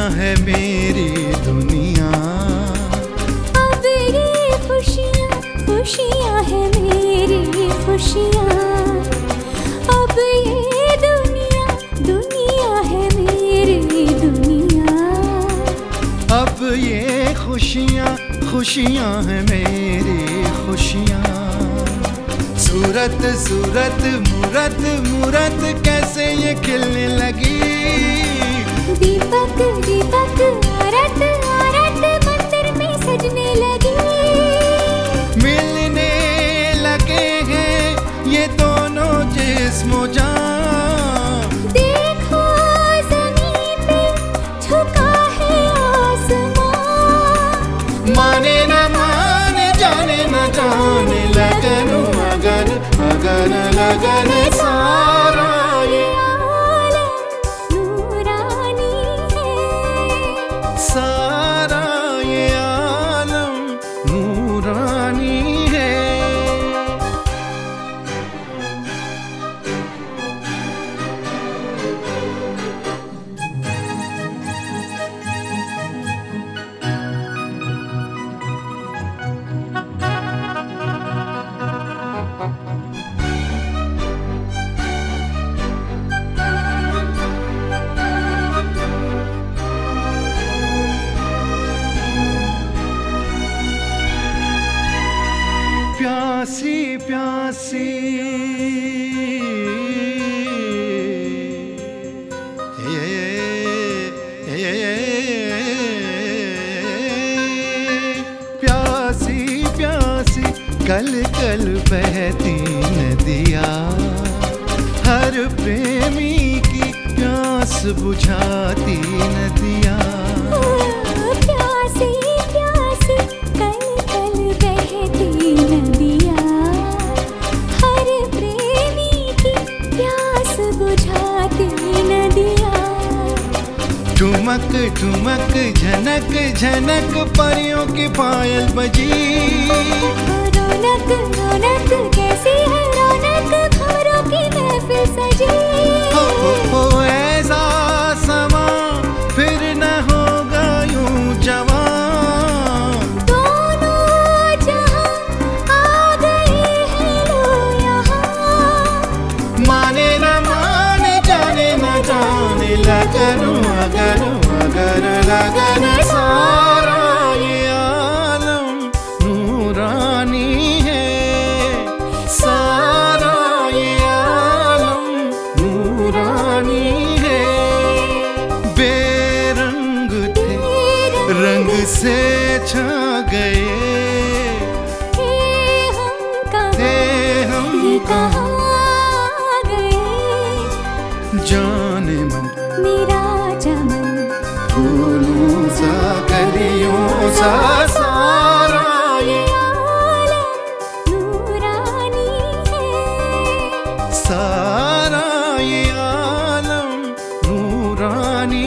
दुनिया है मेरी दुनिया। अब ये खुशियाँ खुशियाँ है मेरी खुशियाँ। अब ये दुनिया दुनिया है मेरी दुनिया। अब ये खुशियाँ खुशियाँ है मेरी खुशियाँ। सूरत सूरत मूरत मूरत कैसे ये खिलने लगी? दीपक दीपक आरत आरत मंदिर में सजने लगी। मिलने लगे हैं ये दोनों जिस्मो देखो ज़मीन पे झुका है आसमां माने न माने जाने न जाने लगन अगन अगन लगन। प्यासी प्यासी। प्यासी प्यासी कल कल बहती नदिया। हर प्रेमी की प्यास बुझाती नदिया। ठुमक ठुमक झनक झनक परियों की पायल बजी। रौनक रौनक कैसी है रौनक? अगर सारा ये आलम नूरानी है। सारा ये आलम नूरानी है। बेरंग थे रंग से छा गए। थे हम कहाँ சாராயே சாராயே ஆலம் நூறானி